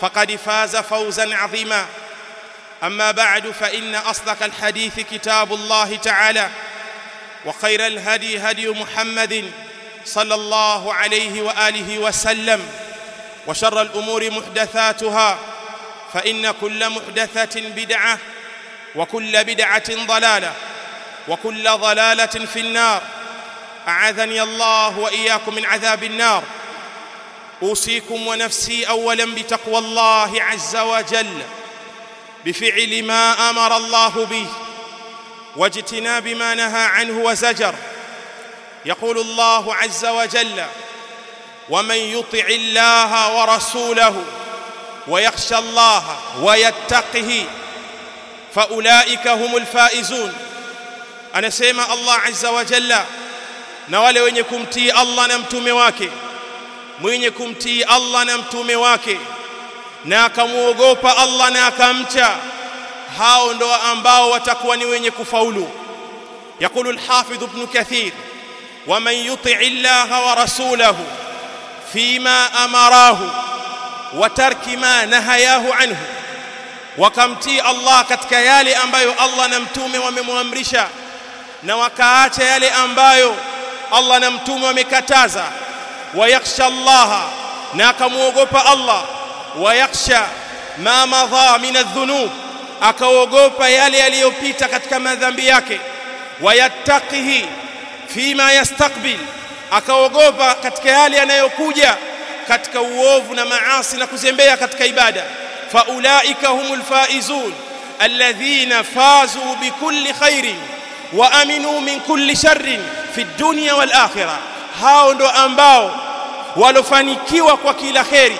فقد فاز فوزا عظيما أما بعد فإن أصدق الحديث كتاب الله تعالى وخير الهدي هدي محمد صلى الله عليه وآله وسلم وشر الأمور محدثاتها فإن كل محدثة بدعة وكل بدعة ضلالة وكل ضلالة في النار أعاذني الله وإياكم من عذاب النار اوصيكم ونفسي اولا بتقوى الله عز وجل بفعل ما امر الله به واجتناب ما نهى عنه وزجر يقول الله عز وجل ومن يطع الله ورسوله ويخشى الله ويتقه فاولئك هم الفائزون انا سيما الله عز وجل نوالي wale wenye الله allah na mwenye kumtii Allah na mtume wake na akamuogopa Allah na akamcha hao ndo ambao watakuwa ni wenye kufaulu يقول الحافظ ابن كثير ومن يطع الله ورسوله فيما امراه وترك ما نهياه عنه وكمتي الله katika yale ambayo Allah na mtume wamemwamrisha na wakaacha yale ambayo Allah na mtume wamekataza ويخشى الله ناكم وغوب الله ويخشى ما مضى من الذنوب أكا وغوب يالي يلي يبيت كتك ما ويتقه فيما يستقبل أكا وغوب كتك يالي أنا يقوجا كتك ووف نمعاصي نكزنبيا كتك إبادة فأولئك هم الفائزون الذين فازوا بكل خير وأمنوا من كل شر في الدنيا والآخره hao ndo ambao walofanikiwa kwa kila kheri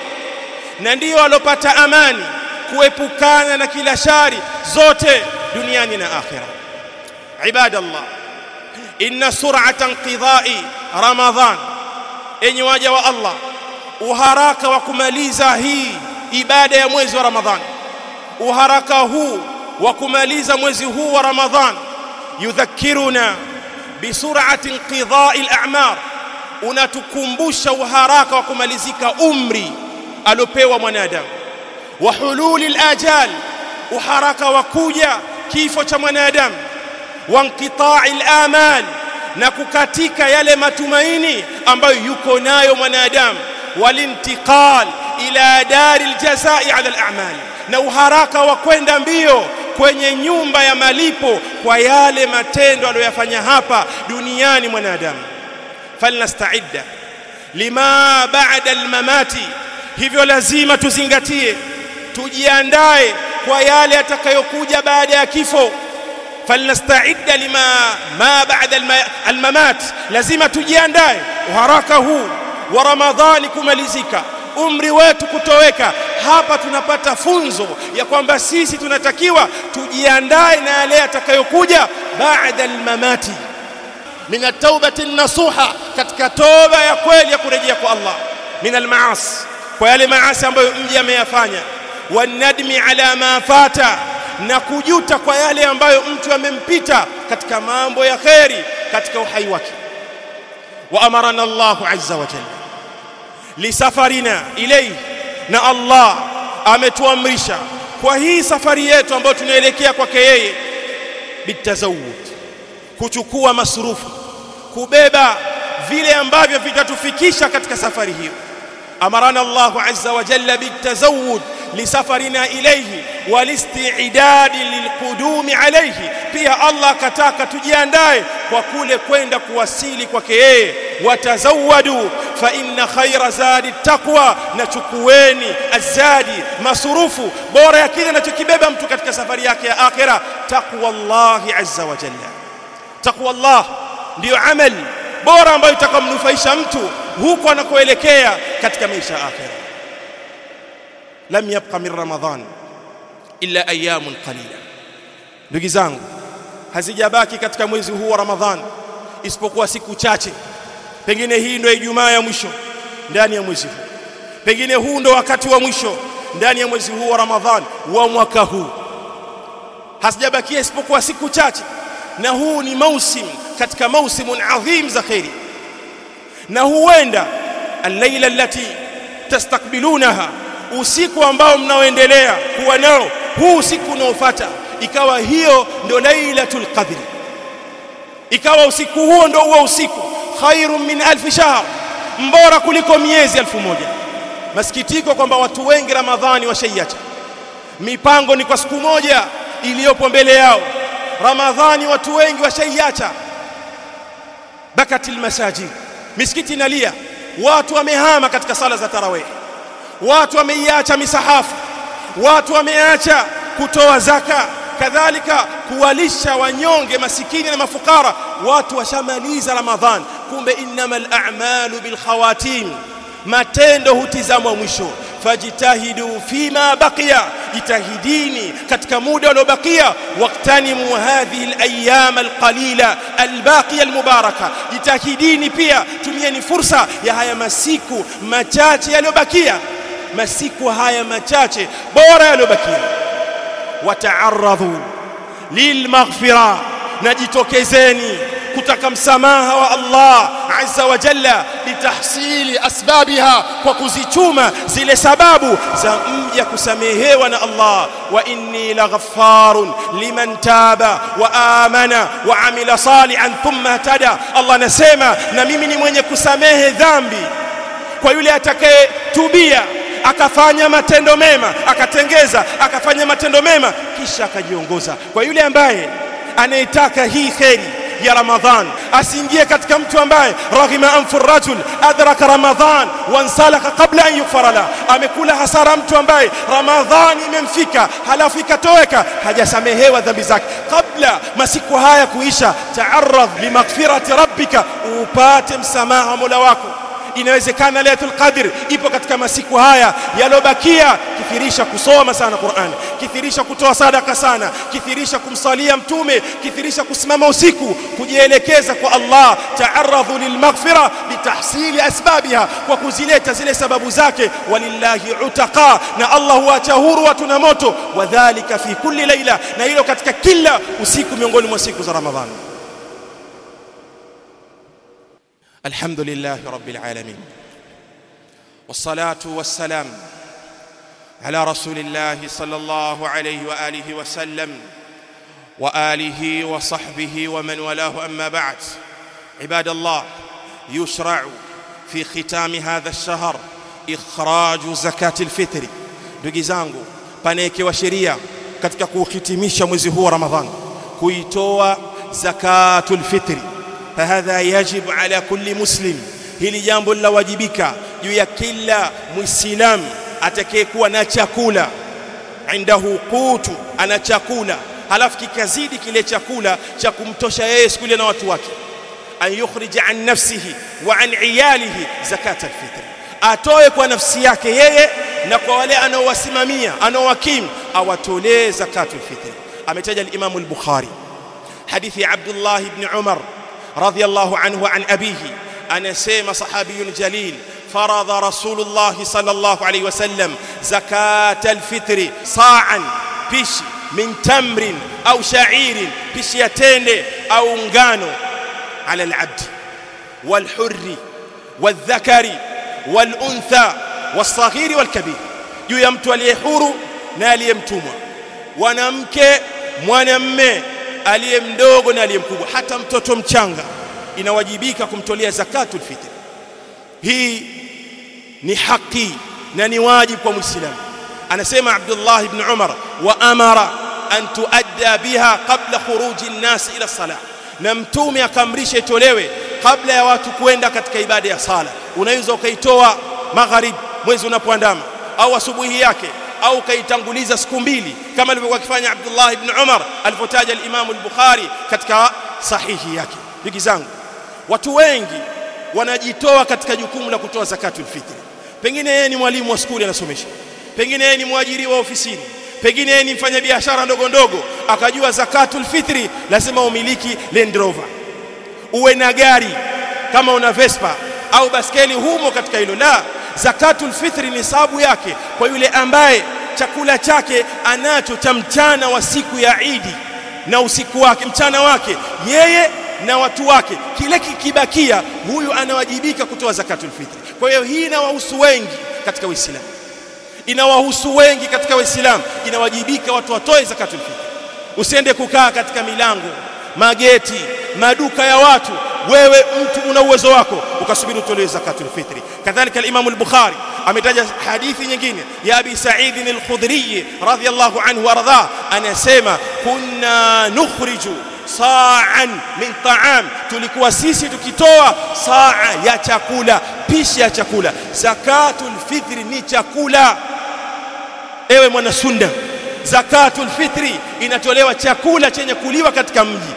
na ndio walopata amani kuepukana na kila shari zote duniani na akhira ibadallah inna sur'ata inqidai ramadhan enyi waja wa Allah uharaka wa kumaliza hii ibada ya mwezi wa ramadhan uharaka huu wa kumaliza mwezi huu wa ramadhan yudhakkiruna bisur'ati inqidai al unatukumbusha uharaka wa kumalizika umri aliopewa mwanadamu wa hululi al uharaka wa kuja kifo cha mwanadamu wa nkitai lamal na kukatika yale matumaini ambayo yuko nayo mwanadamu walintiqal ila dari ljazai ala al na uharaka wa kwenda mbio kwenye nyumba ya malipo kwa yale matendo aliyoyafanya hapa duniani mwanadamu falnasta'idda lima ba'da almamati hivyo lazima tuzingatie tujiandae kwa yale yatakayokuja baada ya kifo falnasta'idda lima ma ba'da almamat lazima tujiandae haraka huu wa ramadhani kumalizika umri wetu kutoweka hapa tunapata funzo ya kwamba sisi tunatakiwa tujiandae na yale yatakayokuja baada almamati min at-taubati nasuha katika toba ya kweli ya kurejea kwa Allah min al-maasi kwa yale maasi ambayo mja ameyafanya wanadmi ala ma fata na kujuta kwa yale ambayo mtu amempita katika mambo ya kheri katika uhai wake wa amarana Allahu azza wa jalla lisafarina ilayhi na Allah ametuamrisha kwa hii safari yetu ambayo tunaelekea kwake yeye bitazawud kuchukua masurufu kubeba vile ambavyo vitatufikisha katika safari hiyo amarana Allahu azza wa jalla bitazawud lisafarina ilayhi walisti'dadi lilqudumi alayhi pia Allah kataka tujiandae kwa kule kwenda kuwasili kwake yeye watazawadu fa inna khaira zadi taqwa na chukueni azadi masurufu bora ya kile anachokibeba mtu katika safari yake ya akhira taqwa Allah azza wa jalla taqwa Allah ndiyo amali bora ambayo itakamnufaisha mtu huko anakoelekea katika maisha ya akhira lam yabqa min ramadhan illa ayamun qalila ndugu zangu hazijabaki katika mwezi huu wa ramadhan isipokuwa siku chache pengine hii ndio ijumaa ya mwisho ndani ya mwezi huu pengine huu ndio wakati wa mwisho ndani ya mwezi huu wa ramadhan wa mwaka huu hazijabakia isipokuwa siku chache na huu ni mausimu katika mausimun adhim za kheri na huenda allaila allati tastakbilunaha usiku ambao mnaoendelea kuwa nao huu usiku unaofuata ikawa hiyo ndo lailatul qadri ikawa usiku huo ndo huo usiku khairun min alf shahr mbora kuliko miezi elfu moja masikitiko kwamba watu wengi ramadhani washaiacha mipango ni kwa siku moja iliyopo mbele yao ramadhani watu wengi washaiacha bakatil masajid misikiti inalia watu wamehama katika sala za tarawih watu wameiacha misahafu watu wameacha kutoa zaka kadhalika kuwalisha wanyonge masikini na mafukara watu washamaliza ramadhan kumbe innamal a'malu bil khawatim matendo hutizamwa mwisho fajtahidu fima baqiya jitahidini katika muda uliobakia waqtanimu hadhihi الايام القليله الباقيه المباركه jitahidini pia tumieni fursa ya haya masiku machache yaliyobakia masiku haya machache bora yaliyobakia wata'arradhu lilmaghfira najitokezeni kutaka msamaha wa Allah azza wa jalla litahsili asbabiha kwa kuzichuma zile sababu za mja kusamehewa na Allah wa inni la ghaffarun liman taba wa amana wa amila salihan thumma tada Allah anasema na mimi ni mwenye kusamehe dhambi kwa yule atakayetubia akafanya matendo mema akatengeza akafanya matendo mema kisha akajiongoza kwa yule ambaye anayetaka hii kheri ya Ramadhan asiingie katika mtu ambaye raghima anfu rajul adraka Ramadhan wansalaka kabla an yufarala amekula hasara mtu ambaye Ramadhan imemfika halafu ikatoweka hajasamehewa dhambi zake kabla masiku haya kuisha taarradh limaghfirati rabbika upate msamaha Mola wako inawezekana Lailatul Qadr ipo katika masiku haya yalobakia kithirisha kusoma sana Qur'an kithirisha kutoa sadaka sana kithirisha kumsalia mtume kithirisha kusimama usiku kujielekeza kwa Allah ta'arradhu lilmaghfira bitahsili asbabiha kwa kuzileta zile sababu zake walillahi utaqa na Allah huacha huru watu na moto wadhālika fi kulli laila na hilo katika kila usiku miongoni mwa siku za Ramadhani الحمد لله رب العالمين والصلاة والسلام على رسول الله صلى الله عليه وآله وسلم وآله وصحبه ومن والاه أما بعد عباد الله يشرع في ختام هذا الشهر إخراج زكاة الفطر ndugu zangu panekewa كتكو katika kuhitimisha mwezi huu wa Ramadhani kuitoa zakatul fitri فهذا يجب على كل مسلم hili jambo linawajibika juu ya kila muislamu atakayekuwa na chakula indahu qutu ana chakula halafu kikazidi kile chakula cha kumtosha yeye siku ile na watu wake an yukhrija an nafsihi wa an iyalihi zakat alfitr atoe kwa nafsi yake yeye na kwa wale anaowasimamia anaowakimu awatolee zakat alfitr ametaja al-Imam al-Bukhari hadithi ya Abdullah ibn Umar رضي الله عنه وعن أبيه أنا سيم صحابي جليل فرض رسول الله صلى الله عليه وسلم زكاة الفطر صاعا بش من تمر أو شعير بش يتين أو انغانو على العبد والحر والذكر والأنثى والصغير والكبير يو يمتو اليحور نالي يمتوما ونمك ونمك aliye mdogo na aliye mkubwa, hata mtoto mchanga inawajibika kumtolea zakatul fitr. Hii ni haki na ni wajibu kwa Muislamu. Anasema Abdullah ibn Umar, wa amara an tuadda biha qabla khuruji nnas ila salah, na Mtume akamrisha itolewe kabla ya watu kwenda katika ibada ya sala. Unaweza ukaitoa magharibi mwezi unapoandama au asubuhi yake au kaitanguliza siku mbili kama alivyokuwa akifanya Abdullah ibn Umar alivyotaja al-Imam al-Bukhari katika sahihi yake ndugu zangu watu wengi wanajitoa katika jukumu la kutoa zakatu fitri pengine yeye ni mwalimu wa shule anasomesha pengine yeye ni mwajiriwa ofisini pengine yeye ni mfanyabiashara ndogo ndogo akajua al fitri lazima umiliki Land Rover uwe na gari kama una Vespa au baskeli humo katika hilo la zakatul fitri sababu yake kwa yule ambaye chakula chake anacho cha mchana wa siku ya Idi na usiku wake mchana wake yeye na watu wake, kile kikibakia, huyu anawajibika kutoa zakatul fitri. Kwa hiyo hii inawahusu wengi katika Uislamu, inawahusu wengi katika Uislamu, inawajibika watu watoe zakatul fitri. Usiende kukaa katika milango, mageti, maduka ya watu wewe mtu una uwezo wako ukasubiri utolewe zakatul fitri kadhalika alimamu al-Bukhari ametaja hadithi nyingine ya Abi Sa'id al-Khudri radhiyallahu anhu waradha anasema kunna nukhriju sa'an min ta'am tulikuwa sisi tukitoa saa ya chakula pishi ya chakula zakatul fitri ni chakula ewe mwana sunna zakatul fitri inatolewa chakula chenye kuliwa katika mji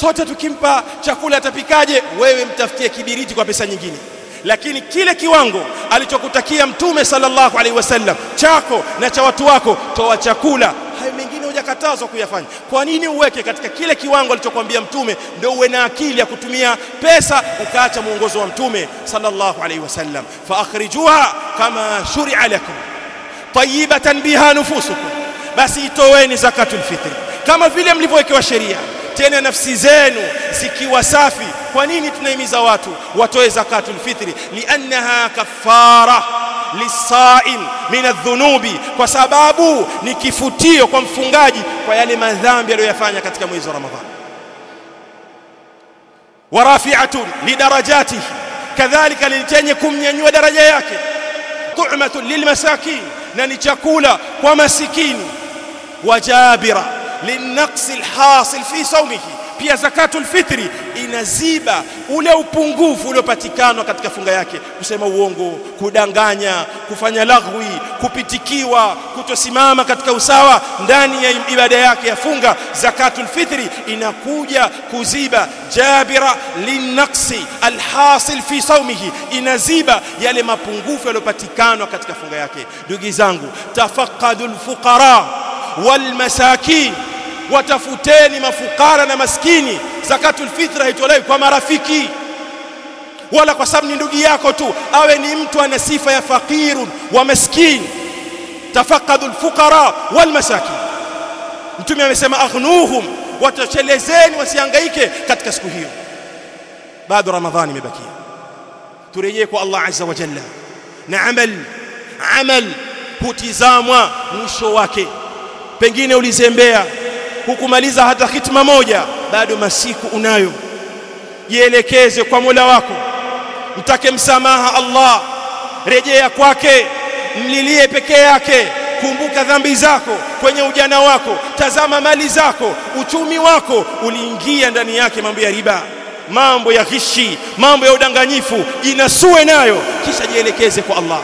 sote tukimpa chakula atapikaje? Wewe mtafutie kibiriti kwa pesa nyingine. Lakini kile kiwango alichokutakia Mtume sallallahu alaihi wasallam chako na cha watu wako, toa chakula. Hayo mengine hujakatazwa kuyafanya. Kwa nini uweke katika kile kiwango alichokuambia Mtume, ndio uwe na akili ya kutumia pesa ukaacha mwongozo wa Mtume sallallahu alaihi wasallam? Fa akhrijuha kama shuria lakum tayibatan biha nufusukum, basi itoweni zakatul fitri kama vile mlivyowekewa sheria. tena nafsi zenu zikiwa safi kwa nini tunahimiza watu watoe zakatul fitri liannaha kaffara lisaim min adhunubi kwa sababu ni kifutio kwa mfungaji kwa yale madhambi aliyoyafanya katika mwezi wa ramadhani warafi'atun lidarajatihi kadhalika litenye kumnyanyua daraja yake tu'matun lilmasakin na ni chakula kwa masikini wajabira linaqsi alhasil fi sawmihi pia zakatul fitri inaziba ule upungufu uliopatikana katika funga yake kusema uongo kudanganya kufanya laghwi kupitikiwa kutosimama katika usawa ndani ya ibada yake ya funga zakatul fitri inakuja kuziba jabira linaqsi alhasil fi saumihi inaziba yale mapungufu yaliyopatikana katika funga yake ndugu zangu tafaqadul fuqara walmasakin watafuteni mafukara na maskini. Zakatul fitra haitolewi kwa marafiki wala kwa sababu ni ndugu yako tu, awe ni mtu ana sifa ya faqirun wa maskini. Tafaqadu lfuqara walmasakin, Mtume amesema aghnuhum, watoshelezeni wasihangaike katika siku hiyo. Bado Ramadhani imebakia, turejee kwa Allah azza wa jalla na amal. Amal hutizamwa mwisho wake, pengine ulizembea hukumaliza hata hitma moja bado masiku unayo jielekeze kwa Mola wako mtake msamaha Allah rejea kwake mlilie peke yake kumbuka dhambi zako kwenye ujana wako tazama mali zako uchumi wako uliingia ndani yake mambo ya riba mambo ya ghishi mambo ya udanganyifu jinasue nayo kisha jielekeze kwa Allah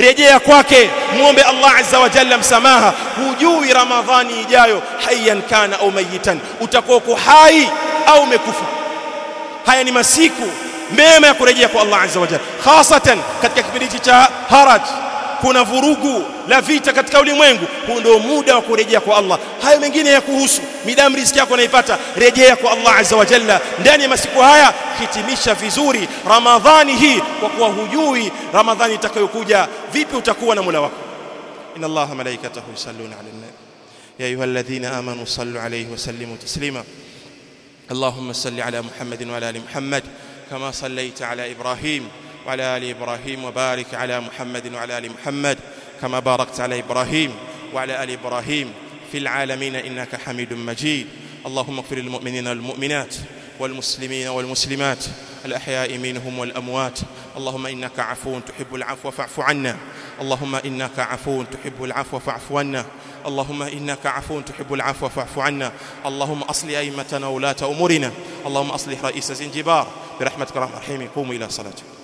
rejea kwake muombe Allah azza wa jalla msamaha hujui ramadhani ijayo hayyan kana au mayitan utakuwa hai au umekufa haya ni masiku mema ya kurejea kwa Allah azza wa jalla hasatan katika kipindi cha haraj kuna vurugu la vita katika ulimwengu huu ndio muda wa kurejea kwa Allah hayo mengine ya kuhusu midamu riziki yako naipata rejea kwa Allah azza wa jalla ndani ya masiku haya hitimisha vizuri ramadhani hii kwa kuwa hujui ramadhani itakayokuja vipi utakuwa na mula wako inna Allaha malaikatahu yusalluna 'alan nabi ya ayyuhalladhina amanu sallu alayhi wa sallimu taslima اللهم صل على محمد وعلى ال محمد كما صليت على ابراهيم وعلى آل إبراهيم وبارك على محمد وعلى آل محمد كما باركت على إبراهيم وعلى آل إبراهيم في العالمين إنك حميد مجيد اللهم اغفر للمؤمنين والمؤمنات والمسلمين والمسلمات الأحياء منهم والأموات اللهم إنك عفو تحب العفو فاعف عنا اللهم إنك عفو تحب العفو فاعف عنا اللهم إنك عفو تحب العفو فاعف عنا اللهم أصلح أئمتنا وولاه أمورنا اللهم أصلح رئيس زنجبار برحمتك الرحيم قوموا إلى صلاتك